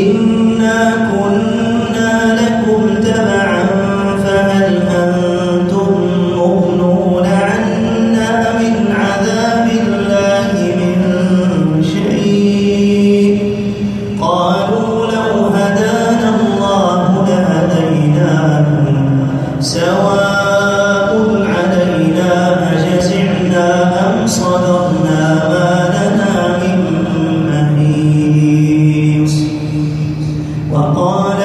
إنا كنا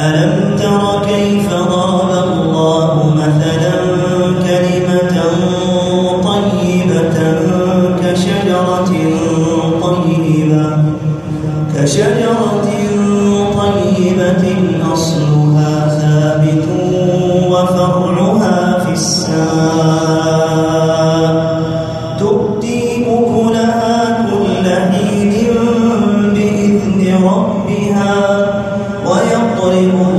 ألم تر كيف ضرب الله مثلا كلمة طيبة كشجرة طيبة كشجرة طيبة أصلها عليكم